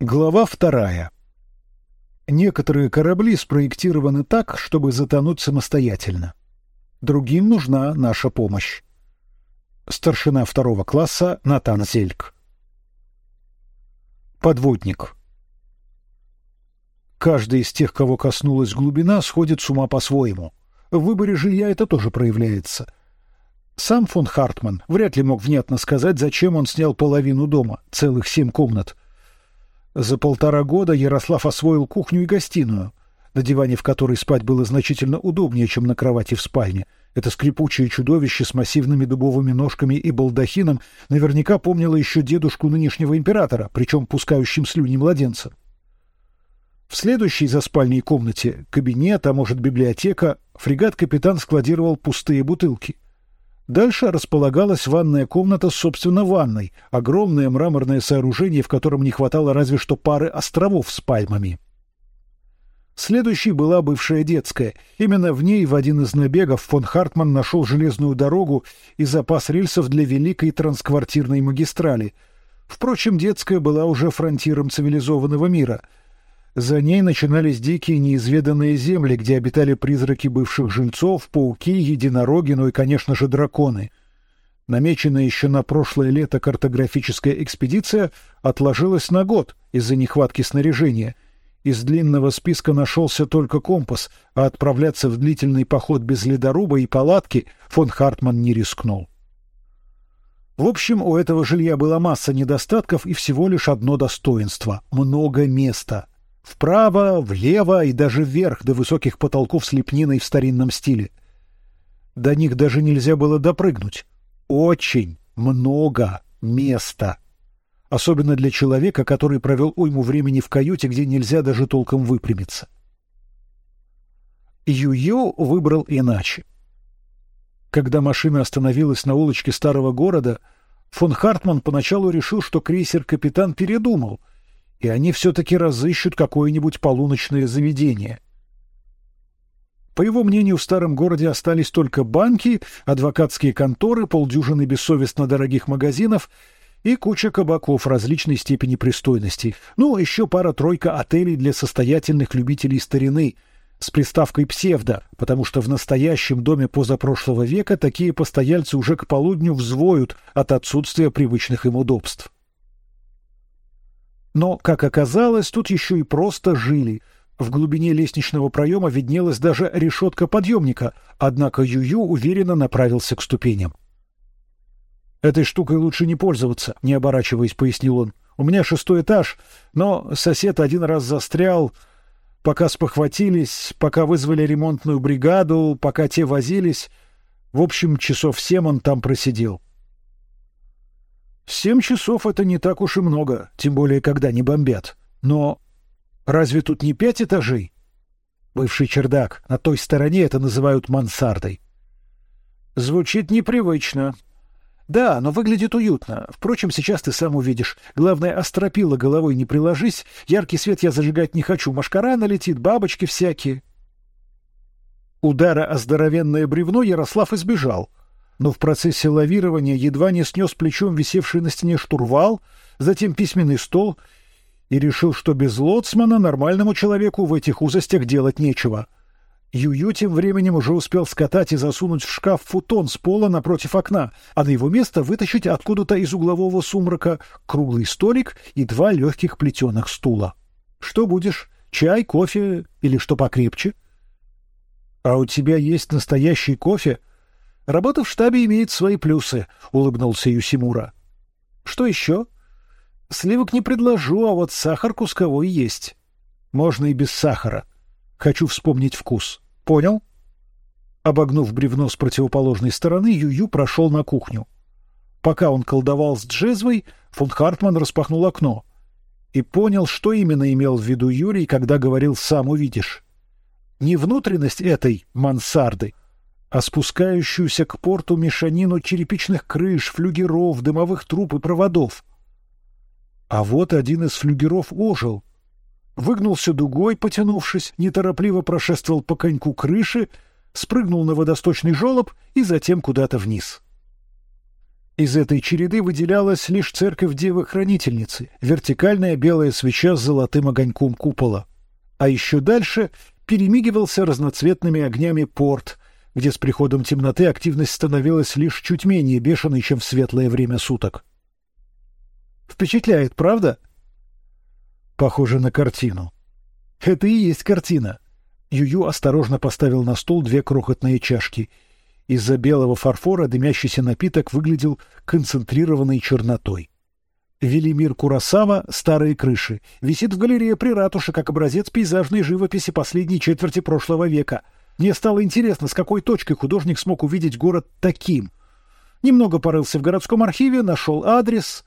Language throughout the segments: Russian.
Глава вторая. Некоторые корабли спроектированы так, чтобы затонуть самостоятельно. Другим нужна наша помощь. Старшина второго класса Натан Зельк. Подводник. Каждый из тех, кого коснулась глубина, сходит с ума по-своему. В выборе жилья это тоже проявляется. Сам фон Хартман вряд ли мог внятно сказать, зачем он снял половину дома, целых семь комнат — за полтора года Ярослав освоил кухню и гостиную, на диване в которой спать было значительно удобнее, чем на кровати в спальне. Это скрипучее чудовище с массивными дубовыми ножками и балдахином наверняка помнило еще дедушку нынешнего императора, причем пускающим слюни младенца. В следующей за спальней комнате кабинет, а может библиотека, фрегат-капитан складировал пустые бутылки — Дальше располагалась ванная комната, собственно, ванной, огромное мраморное сооружение, в котором не хватало разве что пары островов с пальмами. Следующей была бывшая детская. Именно в ней в один из набегов фон Хартман нашел железную дорогу и запас рельсов для великой трансквартирной магистрали. Впрочем, детская была уже фронтиром цивилизованного мира — за ней начинались дикие неизведанные земли, где обитали призраки бывших жильцов, пауки, единороги, ну и, конечно же, драконы. Намеченная еще на прошлое лето картографическая экспедиция отложилась на год из-за нехватки снаряжения. Из длинного списка нашелся только компас, а отправляться в длительный поход без ледоруба и палатки фон Хартман не рискнул. В общем, у этого жилья была масса недостатков и всего лишь одно достоинство — много места — Вправо, влево и даже вверх до высоких потолков с лепниной в старинном стиле. До них даже нельзя было допрыгнуть. Очень много места. Особенно для человека, который провел уйму времени в каюте, где нельзя даже толком выпрямиться. Ю-Ю выбрал иначе. Когда машина остановилась на улочке старого города, фон Хартман поначалу решил, что крейсер-капитан передумал — и они все-таки разыщут какое-нибудь полуночное заведение. По его мнению, в старом городе остались только банки, адвокатские конторы, полдюжины бессовестно дорогих магазинов и куча кабаков различной степени пристойности. Ну, еще пара-тройка отелей для состоятельных любителей старины с приставкой «псевдо», потому что в настоящем доме позапрошлого века такие постояльцы уже к полудню взвоют от отсутствия привычных им удобств. Но, как оказалось, тут еще и просто жили. В глубине лестничного проема виднелась даже решетка подъемника, однако Юю уверенно направился к ступеням. «Этой штукой лучше не пользоваться», — не оборачиваясь, пояснил он. «У меня шестой этаж, но сосед один раз застрял, пока спохватились, пока вызвали ремонтную бригаду, пока те возились. В общем, часов семь он там просидел. Семь часов — это не так уж и много, тем более, когда не бомбят. Но разве тут не пять этажей? Бывший чердак. На той стороне это называют мансардой. Звучит непривычно. Да, но выглядит уютно. Впрочем, сейчас ты сам увидишь. Главное, остропила головой не приложись. Яркий свет я зажигать не хочу. Машкара налетит, бабочки всякие. Удара о здоровенное бревно Ярослав избежал — но в процессе лавирования едва не снес плечом висевший на стене штурвал, затем письменный стол и решил, что без лоцмана нормальному человеку в этих узостях делать нечего. Юю тем временем уже успел скатать и засунуть в шкаф футон с пола напротив окна, а на его место вытащить откуда-то из углового сумрака круглый столик и два легких плетеных стула. Что будешь? Чай, кофе или что покрепче? А у тебя есть настоящий кофе? Работа в штабе имеет свои плюсы, улыбнулся Юсимура. Что еще? Сливок не предложу, а вот сахар кусковой есть. Можно и без сахара. Хочу вспомнить вкус. Понял? Обогнув бревно с противоположной стороны, Юю прошел на кухню. Пока он колдовал с джезвой, фон Хартман распахнул окно и понял, что именно имел в виду Юрий, когда говорил «сам увидишь». Не внутренность этой мансарды — а спускающуюся к порту мешанину черепичных крыш, флюгеров, дымовых труб и проводов. А вот один из флюгеров ожил. Выгнулся дугой, потянувшись, неторопливо прошествовал по коньку крыши, спрыгнул на водосточный желоб и затем куда-то вниз. Из этой череды выделялась лишь церковь Девы-Хранительницы, вертикальная белая свеча с золотым огоньком купола. А еще дальше перемигивался разноцветными огнями порт, где с приходом темноты активность становилась лишь чуть менее бешеной, чем в светлое время суток. Впечатляет, правда? Похоже на картину. Это и есть картина. Юю осторожно поставил на стол две крохотные чашки. Из-за белого фарфора дымящийся напиток выглядел концентрированной чернотой. Велимир Курасава «Старые крыши» висит в галерее при ратуше как образец пейзажной живописи последней четверти прошлого века. Мне стало интересно, с какой точкой художник смог увидеть город таким. Немного порылся в городском архиве, нашел адрес.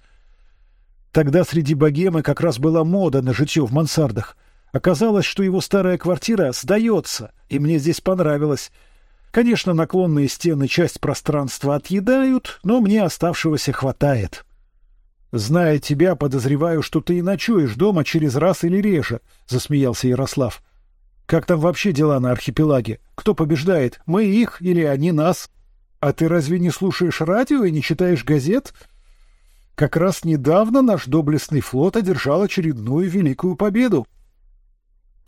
Тогда среди богемы как раз была мода на житье в мансардах. Оказалось, что его старая квартира сдается, и мне здесь понравилось. Конечно, наклонные стены часть пространства отъедают, но мне оставшегося хватает. Зная тебя, подозреваю, что ты и ночуешь дома через раз или реже, засмеялся Ярослав. Как там вообще дела на архипелаге? Кто побеждает? Мы их или они нас? А ты разве не слушаешь радио и не читаешь газет? Как раз недавно наш доблестный флот одержал очередную великую победу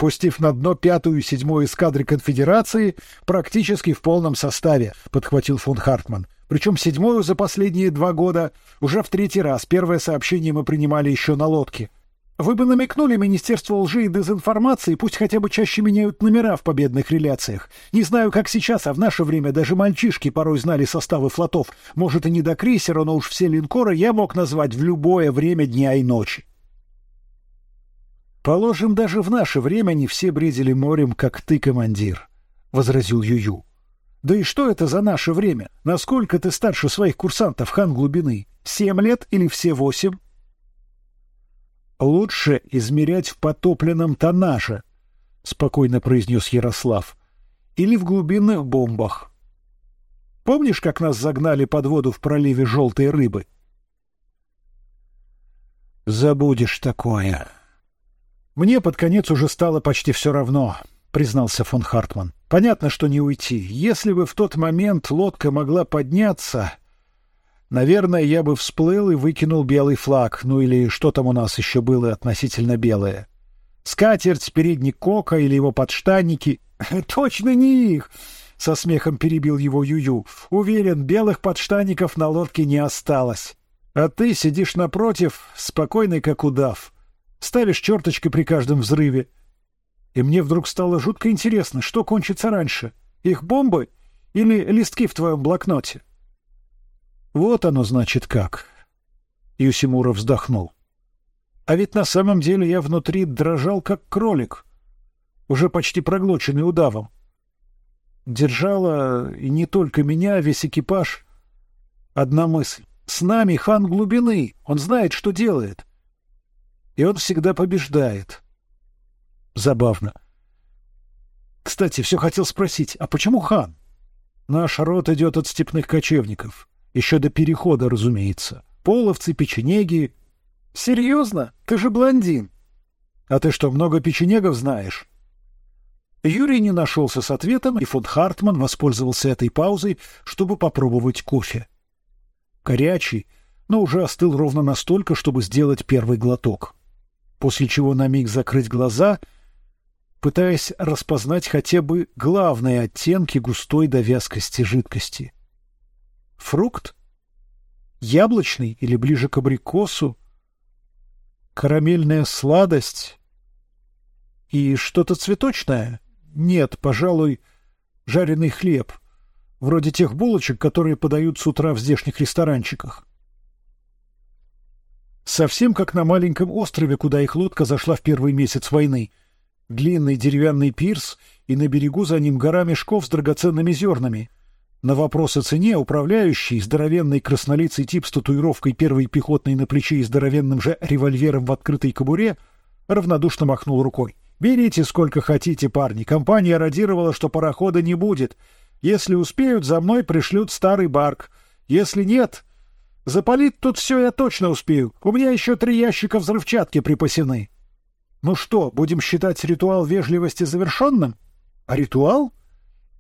пустив на дно пятую и седьмую эскадры конфедерации практически в полном составе, подхватил фон Хартман. Причем седьмую за последние два года уже в третий раз. Первое сообщение мы принимали еще на лодке. Вы бы намекнули Министерству лжи и дезинформации, пусть хотя бы чаще меняют номера в победных реляциях. Не знаю, как сейчас, а в наше время даже мальчишки порой знали составы флотов. Может, и не до крейсера, но уж все линкоры я мог назвать в любое время дня и ночи. Положим, даже в наше время не все бредили морем, как ты, командир, возразил Юю. Да и что это за наше время? Насколько ты старше своих курсантов, хан глубины? Семь лет или все восемь? Лучше измерять в потопленном тоннаже, спокойно произнес Ярослав, или в глубинных бомбах. Помнишь, как нас загнали под воду в проливе желтой рыбы? Забудешь такое. Мне под конец уже стало почти все равно, признался фон Хартман. Понятно, что не уйти. Если бы в тот момент лодка могла подняться, наверное, я бы всплыл и выкинул белый флаг, ну или что там у нас еще было относительно белое. Скатерть, передник кока или его подштанники. Точно не их, со смехом перебил его Юю. Уверен, белых подштанников на лодке не осталось. А ты сидишь напротив, спокойный как удав ставишь черточки при каждом взрыве. И мне вдруг стало жутко интересно, что кончится раньше: их бомбы или листки в твоем блокноте. Вот оно значит как. Юсимуров вздохнул. А ведь на самом деле я внутри дрожал как кролик, уже почти проглоченный удавом. Держала и не только меня, а весь экипаж. Одна мысль: с нами хан глубины, он знает, что делает и он всегда побеждает. Забавно. Кстати, все хотел спросить, а почему хан? Наш род идет от степных кочевников, еще до перехода, разумеется. Половцы, печенеги. Серьезно? Ты же блондин. А ты что, много печенегов знаешь? Юрий не нашелся с ответом, и фон Хартман воспользовался этой паузой, чтобы попробовать кофе. Горячий, но уже остыл ровно настолько, чтобы сделать первый глоток после чего на миг закрыть глаза, пытаясь распознать хотя бы главные оттенки густой до вязкости жидкости. Фрукт? Яблочный или ближе к абрикосу? Карамельная сладость? И что-то цветочное? Нет, пожалуй, жареный хлеб, вроде тех булочек, которые подают с утра в здешних ресторанчиках. Совсем как на маленьком острове, куда их лодка зашла в первый месяц войны. Длинный деревянный пирс, и на берегу за ним гора мешков с драгоценными зернами. На вопрос о цене управляющий, здоровенный краснолицый тип с татуировкой первой пехотной на плече и здоровенным же револьвером в открытой кобуре, равнодушно махнул рукой. «Берите сколько хотите, парни. Компания радировала, что парохода не будет. Если успеют, за мной пришлют старый барк. Если нет, Запалить тут все я точно успею. У меня еще три ящика взрывчатки припасены. Ну что, будем считать ритуал вежливости завершенным? А ритуал?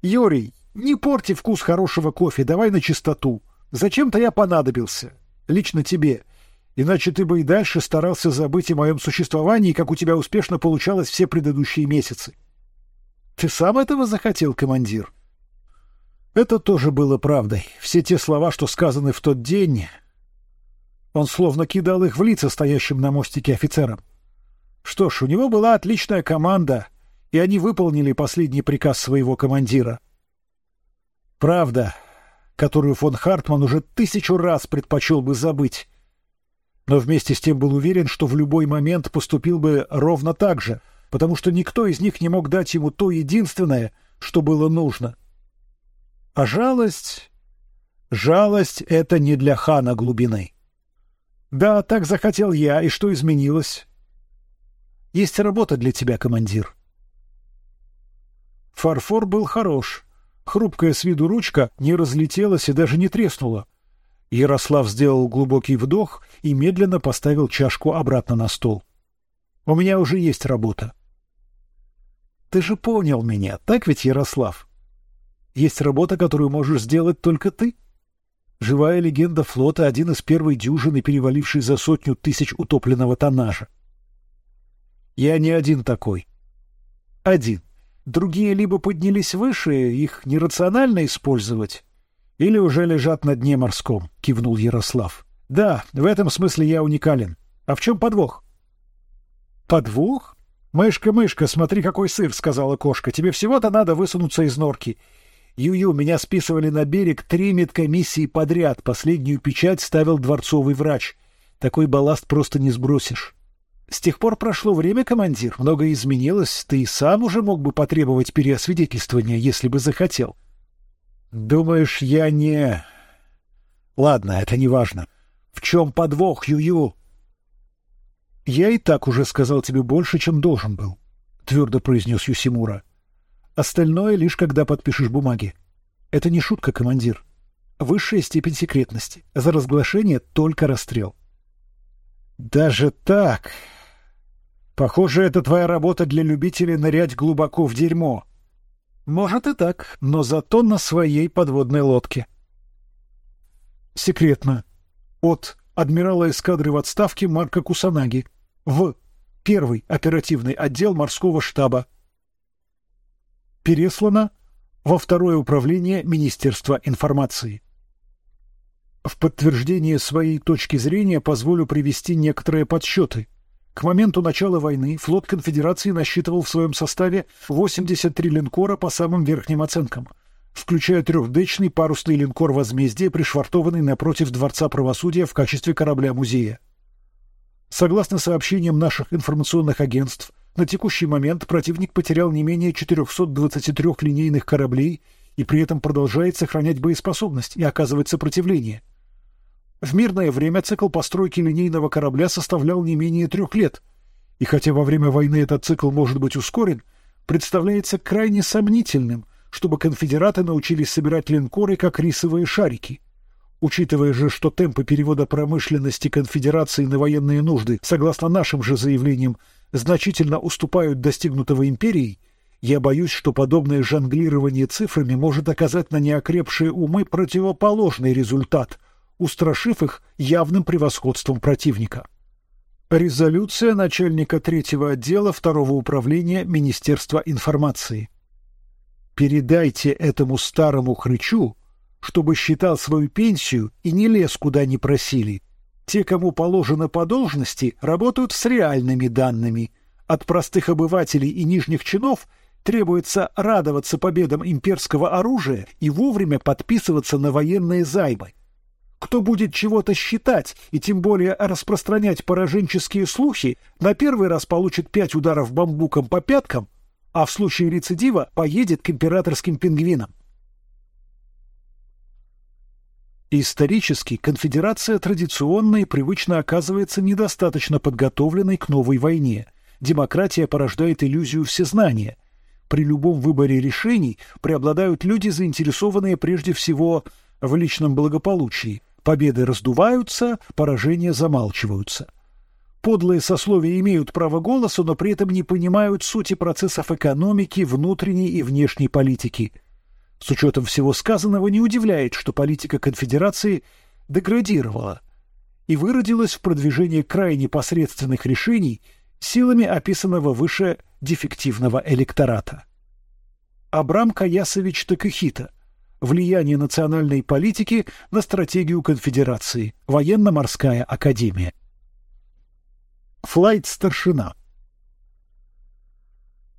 Юрий, не порти вкус хорошего кофе, давай на чистоту. Зачем-то я понадобился. Лично тебе. Иначе ты бы и дальше старался забыть о моем существовании, как у тебя успешно получалось все предыдущие месяцы. Ты сам этого захотел, командир? Это тоже было правдой. Все те слова, что сказаны в тот день, он словно кидал их в лица стоящим на мостике офицерам. Что ж, у него была отличная команда, и они выполнили последний приказ своего командира. Правда, которую фон Хартман уже тысячу раз предпочел бы забыть, но вместе с тем был уверен, что в любой момент поступил бы ровно так же, потому что никто из них не мог дать ему то единственное, что было нужно. А жалость, жалость это не для хана глубины. Да, так захотел я, и что изменилось? Есть работа для тебя, командир. Фарфор был хорош. Хрупкая с виду ручка не разлетелась и даже не треснула. Ярослав сделал глубокий вдох и медленно поставил чашку обратно на стол. У меня уже есть работа. Ты же понял меня, так ведь, Ярослав? Есть работа, которую можешь сделать только ты. Живая легенда флота, один из первой дюжины, переваливший за сотню тысяч утопленного тоннажа. Я не один такой. Один. Другие либо поднялись выше, их нерационально использовать, или уже лежат на дне морском, кивнул Ярослав. Да, в этом смысле я уникален. А в чем подвох? Подвох? Мышка, мышка, смотри, какой сыр, сказала кошка. Тебе всего-то надо высунуться из норки. Ю-ю, меня списывали на берег три медкомиссии подряд. Последнюю печать ставил дворцовый врач. Такой балласт просто не сбросишь. С тех пор прошло время, командир. Многое изменилось. Ты и сам уже мог бы потребовать переосвидетельствования, если бы захотел. Думаешь, я не... Ладно, это не важно. В чем подвох, Ю-ю? Я и так уже сказал тебе больше, чем должен был, твердо произнес Юсимура. Остальное лишь когда подпишешь бумаги. Это не шутка, командир. Высшая степень секретности. За разглашение только расстрел. Даже так. Похоже, это твоя работа для любителей нырять глубоко в дерьмо. Может и так, но зато на своей подводной лодке. Секретно. От адмирала эскадры в отставке Марка Кусанаги в первый оперативный отдел морского штаба переслана во второе управление Министерства информации. В подтверждение своей точки зрения позволю привести некоторые подсчеты. К моменту начала войны флот Конфедерации насчитывал в своем составе 83 линкора по самым верхним оценкам, включая трехдечный парусный линкор «Возмездие», пришвартованный напротив Дворца правосудия в качестве корабля-музея. Согласно сообщениям наших информационных агентств, на текущий момент противник потерял не менее 423 линейных кораблей и при этом продолжает сохранять боеспособность и оказывать сопротивление. В мирное время цикл постройки линейного корабля составлял не менее трех лет, и хотя во время войны этот цикл может быть ускорен, представляется крайне сомнительным, чтобы конфедераты научились собирать линкоры как рисовые шарики. Учитывая же, что темпы перевода промышленности конфедерации на военные нужды, согласно нашим же заявлениям, значительно уступают достигнутого империей, я боюсь, что подобное жонглирование цифрами может оказать на неокрепшие умы противоположный результат, устрашив их явным превосходством противника. Резолюция начальника третьего отдела второго управления Министерства информации. Передайте этому старому хрычу, чтобы считал свою пенсию и не лез куда не просили, те, кому положено по должности, работают с реальными данными. От простых обывателей и нижних чинов требуется радоваться победам имперского оружия и вовремя подписываться на военные займы. Кто будет чего-то считать и тем более распространять пораженческие слухи, на первый раз получит пять ударов бамбуком по пяткам, а в случае рецидива поедет к императорским пингвинам. Исторически конфедерация традиционно и привычно оказывается недостаточно подготовленной к новой войне. Демократия порождает иллюзию всезнания. При любом выборе решений преобладают люди, заинтересованные прежде всего в личном благополучии. Победы раздуваются, поражения замалчиваются. Подлые сословия имеют право голоса, но при этом не понимают сути процессов экономики, внутренней и внешней политики. С учетом всего сказанного не удивляет, что политика конфедерации деградировала и выродилась в продвижение крайне посредственных решений силами описанного выше дефективного электората. Абрам Каясович Такихита. Влияние национальной политики на стратегию конфедерации. Военно-морская академия. Флайт-старшина.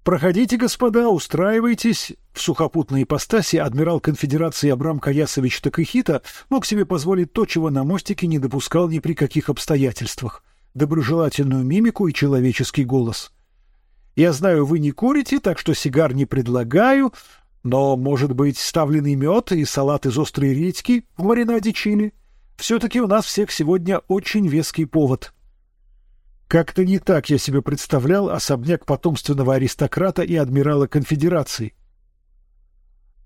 Проходите, господа, устраивайтесь. В сухопутной ипостаси адмирал конфедерации Абрам Каясович Такихита мог себе позволить то, чего на мостике не допускал ни при каких обстоятельствах: доброжелательную мимику и человеческий голос. Я знаю, вы не курите, так что сигар не предлагаю, но, может быть, ставленный мед и салат из острой редьки в маринаде чили. Все-таки у нас всех сегодня очень веский повод. Как-то не так я себе представлял особняк потомственного аристократа и адмирала конфедерации.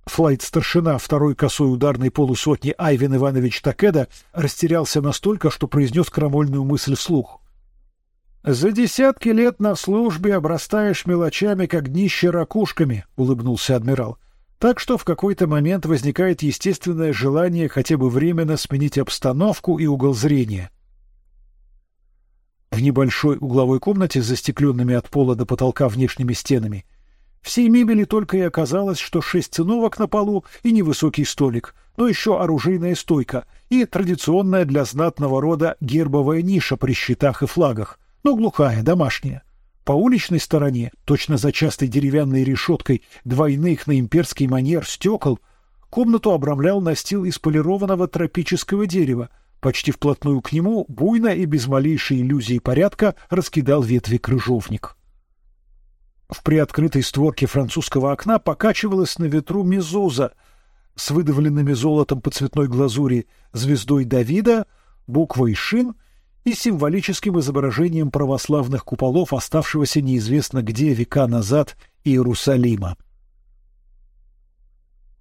Флайт-старшина второй косой ударной полусотни Айвен Иванович Такеда растерялся настолько, что произнес крамольную мысль вслух. За десятки лет на службе обрастаешь мелочами, как днище ракушками, улыбнулся адмирал. Так что в какой-то момент возникает естественное желание хотя бы временно сменить обстановку и угол зрения. В небольшой угловой комнате застекленными от пола до потолка внешними стенами всей мебели только и оказалось, что шесть циновок на полу и невысокий столик, но еще оружейная стойка и традиционная для знатного рода гербовая ниша при щитах и флагах, но глухая, домашняя. По уличной стороне, точно за частой деревянной решеткой двойных на имперский манер стекол, комнату обрамлял настил из полированного тропического дерева, Почти вплотную к нему, буйно и без малейшей иллюзии порядка, раскидал ветви крыжовник. В приоткрытой створке французского окна покачивалась на ветру мезоза с выдавленными золотом по цветной глазури звездой Давида, буквой Шин и символическим изображением православных куполов, оставшегося неизвестно где века назад Иерусалима.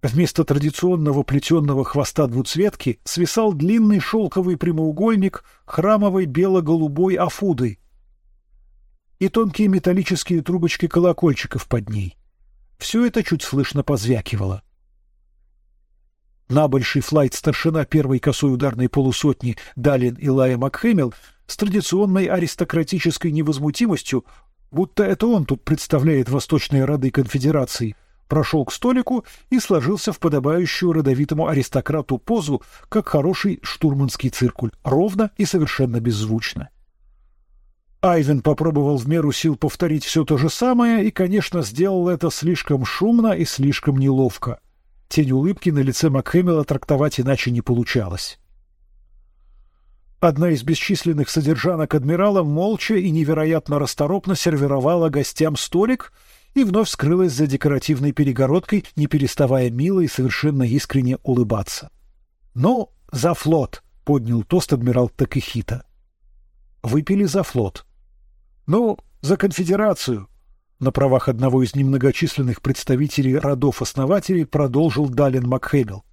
Вместо традиционного плетенного хвоста двуцветки свисал длинный шелковый прямоугольник храмовой бело-голубой афуды и тонкие металлические трубочки колокольчиков под ней. Все это чуть слышно позвякивало. Набольший флайт старшина первой косой ударной полусотни Далин Илая Макхэмил с традиционной аристократической невозмутимостью, будто это он тут представляет восточные роды конфедерации, прошел к столику и сложился в подобающую родовитому аристократу позу, как хороший штурманский циркуль, ровно и совершенно беззвучно. Айвен попробовал в меру сил повторить все то же самое и, конечно, сделал это слишком шумно и слишком неловко. Тень улыбки на лице Макхэмила трактовать иначе не получалось. Одна из бесчисленных содержанок адмирала молча и невероятно расторопно сервировала гостям столик — и вновь скрылась за декоративной перегородкой, не переставая мило и совершенно искренне улыбаться. Но за флот поднял тост адмирал Такихита. Выпили за флот. Ну, за конфедерацию. На правах одного из немногочисленных представителей родов-основателей продолжил Далин Макхэмилл.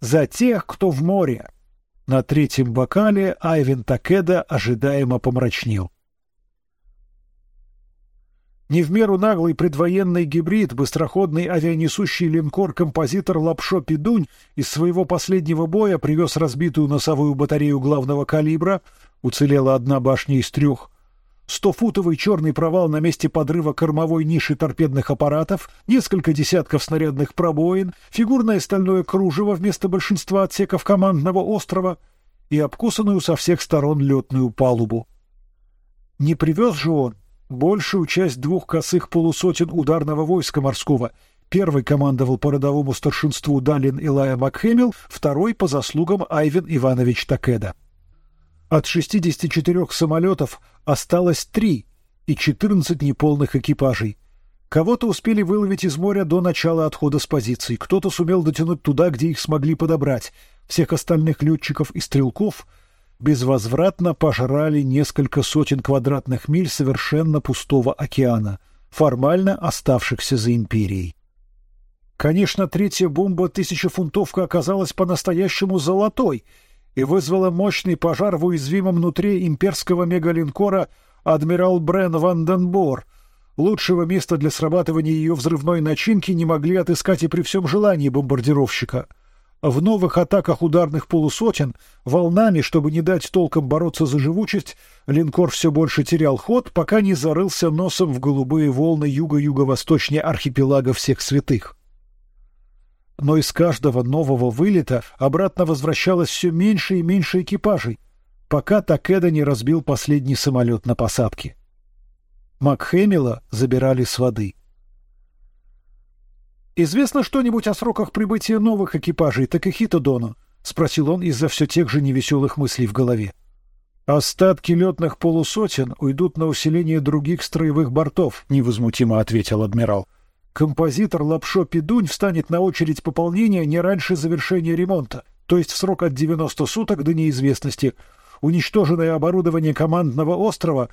За тех, кто в море. На третьем бокале Айвен Такеда ожидаемо помрачнел. Не в меру наглый предвоенный гибрид, быстроходный авианесущий линкор-композитор Лапшо Пидунь из своего последнего боя привез разбитую носовую батарею главного калибра, уцелела одна башня из трех, стофутовый черный провал на месте подрыва кормовой ниши торпедных аппаратов, несколько десятков снарядных пробоин, фигурное стальное кружево вместо большинства отсеков командного острова и обкусанную со всех сторон летную палубу. Не привез же он большую часть двух косых полусотен ударного войска морского. Первый командовал по родовому старшинству Далин Илая Макхэмил, второй по заслугам Айвен Иванович Такеда. От 64 самолетов осталось три и 14 неполных экипажей. Кого-то успели выловить из моря до начала отхода с позиций, кто-то сумел дотянуть туда, где их смогли подобрать. Всех остальных летчиков и стрелков безвозвратно пожрали несколько сотен квадратных миль совершенно пустого океана, формально оставшихся за империей. Конечно, третья бомба тысячефунтовка оказалась по-настоящему золотой и вызвала мощный пожар в уязвимом внутри имперского мегалинкора адмирал Брен Ванденбор, Лучшего места для срабатывания ее взрывной начинки не могли отыскать и при всем желании бомбардировщика. В новых атаках ударных полусотен волнами, чтобы не дать толком бороться за живучесть, линкор все больше терял ход, пока не зарылся носом в голубые волны юго-юго-восточнее архипелага всех святых. Но из каждого нового вылета обратно возвращалось все меньше и меньше экипажей, пока Такеда не разбил последний самолет на посадке. Макхэмила забирали с воды. Известно что-нибудь о сроках прибытия новых экипажей Такахито Доно? – спросил он из-за все тех же невеселых мыслей в голове. Остатки летных полусотен уйдут на усиление других строевых бортов, невозмутимо ответил адмирал. Композитор Лапшо Пидунь встанет на очередь пополнения не раньше завершения ремонта, то есть в срок от 90 суток до неизвестности. Уничтоженное оборудование командного острова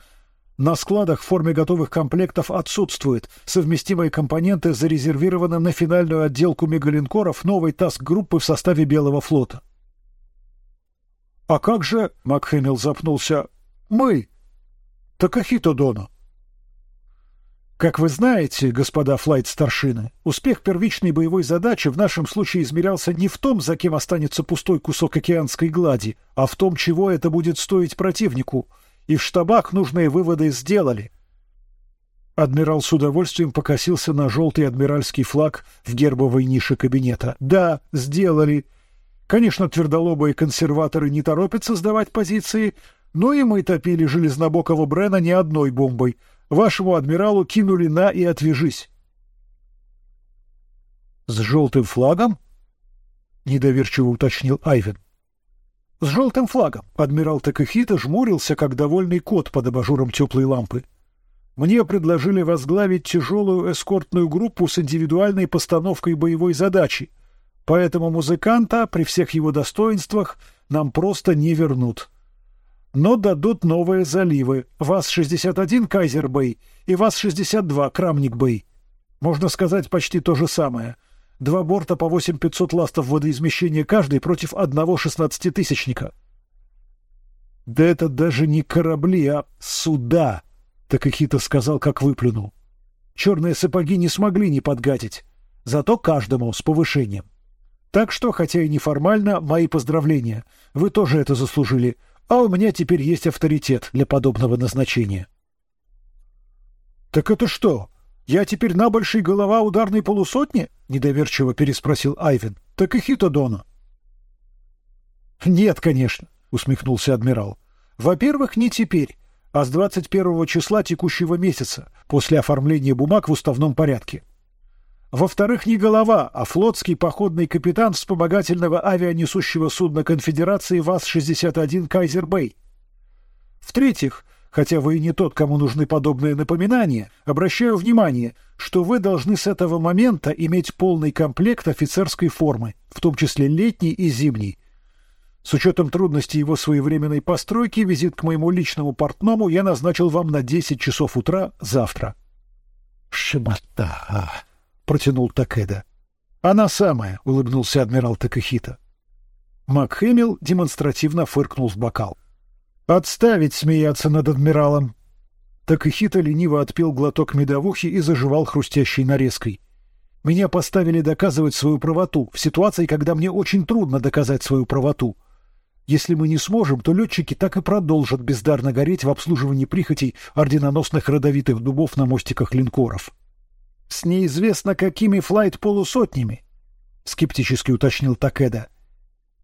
на складах в форме готовых комплектов отсутствует. Совместимые компоненты зарезервированы на финальную отделку мегалинкоров новой таск-группы в составе Белого флота. А как же, Макхэмилл запнулся, мы? Такахито Доно. Как вы знаете, господа флайт-старшины, успех первичной боевой задачи в нашем случае измерялся не в том, за кем останется пустой кусок океанской глади, а в том, чего это будет стоить противнику — и в штабах нужные выводы сделали. Адмирал с удовольствием покосился на желтый адмиральский флаг в гербовой нише кабинета. Да, сделали. Конечно, твердолобые консерваторы не торопятся сдавать позиции, но и мы топили железнобокого Брена не одной бомбой. Вашему адмиралу кинули на и отвяжись. С желтым флагом? Недоверчиво уточнил Айвен. С желтым флагом. Адмирал Такахита жмурился, как довольный кот под абажуром теплой лампы. Мне предложили возглавить тяжелую эскортную группу с индивидуальной постановкой боевой задачи, поэтому музыканта при всех его достоинствах нам просто не вернут. Но дадут новые заливы. Вас 61 Кайзер-Бэй и вас 62 Крамник-Бэй. Можно сказать почти то же самое. Два борта по восемь пятьсот ластов водоизмещения каждый против одного шестнадцатитысячника. Да это даже не корабли, а суда, так и Хита сказал, как выплюнул. Черные сапоги не смогли не подгадить, зато каждому с повышением. Так что, хотя и неформально, мои поздравления. Вы тоже это заслужили, а у меня теперь есть авторитет для подобного назначения. Так это что? Я теперь набольший голова ударной полусотни? недоверчиво переспросил Айвен. Так и Хито Дона. Нет, конечно, усмехнулся адмирал. Во-первых, не теперь, а с двадцать первого числа текущего месяца, после оформления бумаг в уставном порядке. Во-вторых, не голова, а флотский походный капитан вспомогательного авианесущего судна Конфедерации ВАЗ-61 Кайзер Бэй. В-третьих, хотя вы и не тот, кому нужны подобные напоминания, обращаю внимание, что вы должны с этого момента иметь полный комплект офицерской формы, в том числе летней и зимней. С учетом трудностей его своевременной постройки, визит к моему личному портному я назначил вам на десять часов утра завтра. Шимата, протянул Такеда. Она самая, улыбнулся адмирал Такахита. Макхэмил демонстративно фыркнул в бокал. Отставить смеяться над адмиралом. Так и хито лениво отпил глоток медовухи и заживал хрустящей нарезкой. Меня поставили доказывать свою правоту в ситуации, когда мне очень трудно доказать свою правоту. Если мы не сможем, то летчики так и продолжат бездарно гореть в обслуживании прихотей орденоносных родовитых дубов на мостиках линкоров. С неизвестно какими флайт полусотнями, скептически уточнил Такеда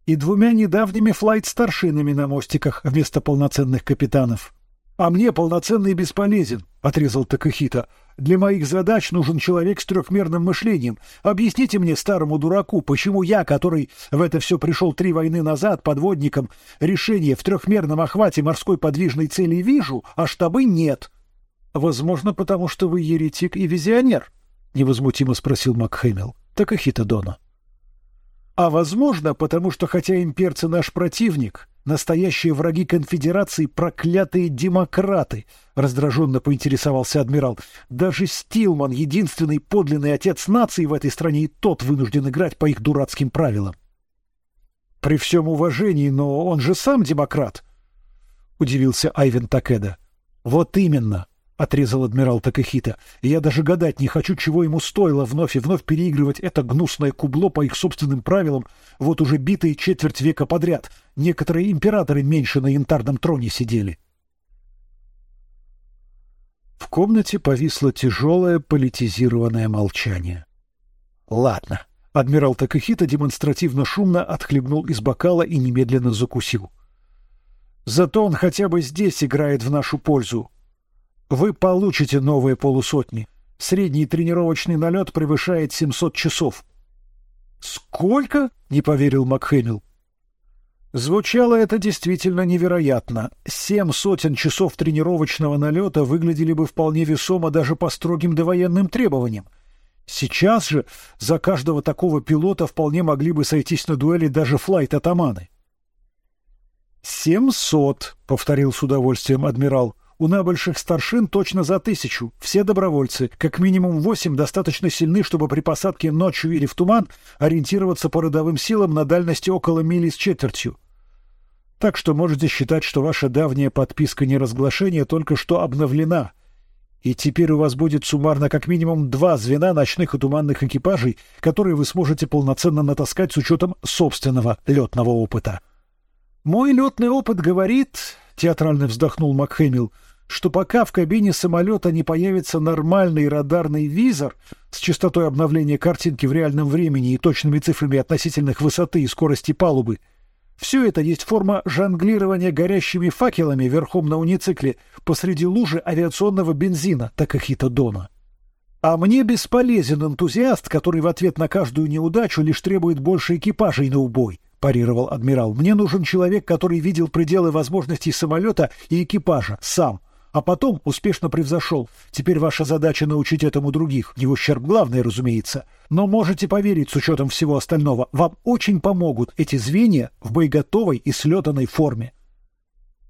и двумя недавними флайт-старшинами на мостиках вместо полноценных капитанов. А мне полноценный бесполезен, отрезал Такахита. Для моих задач нужен человек с трехмерным мышлением. Объясните мне старому дураку, почему я, который в это все пришел три войны назад подводником, решение в трехмерном охвате морской подвижной цели вижу, а штабы нет. Возможно, потому что вы еретик и визионер, невозмутимо спросил Макхэмилл. Такахита Дона. А возможно, потому что хотя имперцы наш противник, настоящие враги конфедерации проклятые демократы, раздраженно поинтересовался адмирал. Даже Стилман, единственный подлинный отец нации в этой стране, и тот вынужден играть по их дурацким правилам. При всем уважении, но он же сам демократ, удивился Айвен Такеда. Вот именно. Отрезал адмирал Такахита. Я даже гадать не хочу, чего ему стоило вновь и вновь переигрывать это гнусное кубло по их собственным правилам, вот уже битые четверть века подряд. Некоторые императоры меньше на янтарном троне сидели. В комнате повисло тяжелое политизированное молчание. Ладно. Адмирал Такахита демонстративно шумно отхлебнул из бокала и немедленно закусил. Зато он хотя бы здесь играет в нашу пользу. Вы получите новые полусотни. Средний тренировочный налет превышает 700 часов. Сколько? Не поверил Макхэмил. Звучало это действительно невероятно. Семь сотен часов тренировочного налета выглядели бы вполне весомо даже по строгим довоенным требованиям. Сейчас же за каждого такого пилота вполне могли бы сойтись на дуэли даже флайт-атаманы. «Семьсот», — повторил с удовольствием адмирал. «У набольших старшин точно за тысячу. Все добровольцы. Как минимум восемь достаточно сильны, чтобы при посадке ночью или в туман ориентироваться по родовым силам на дальности около мили с четвертью. Так что можете считать, что ваша давняя подписка неразглашения только что обновлена, и теперь у вас будет суммарно как минимум два звена ночных и туманных экипажей, которые вы сможете полноценно натаскать с учетом собственного летного опыта. Мой летный опыт говорит, театрально вздохнул Макхэмил, что пока в кабине самолета не появится нормальный радарный визор с частотой обновления картинки в реальном времени и точными цифрами относительных высоты и скорости палубы, все это есть форма жонглирования горящими факелами верхом на уницикле посреди лужи авиационного бензина Такахита Дона. А мне бесполезен энтузиаст, который в ответ на каждую неудачу лишь требует больше экипажей на убой, парировал адмирал. Мне нужен человек, который видел пределы возможностей самолета и экипажа сам, а потом успешно превзошел. Теперь ваша задача научить этому других, не в ущерб главной, разумеется. Но можете поверить, с учетом всего остального, вам очень помогут эти звенья в боеготовой и слетанной форме.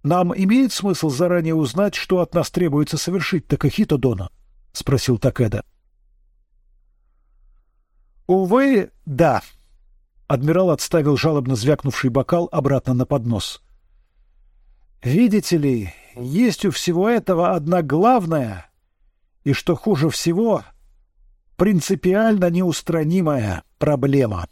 Нам имеет смысл заранее узнать, что от нас требуется совершить Такахито Дона? – спросил Такеда. Увы, да. Адмирал отставил жалобно звякнувший бокал обратно на поднос. Видите ли, есть у всего этого одна главная и, что хуже всего, принципиально неустранимая проблема.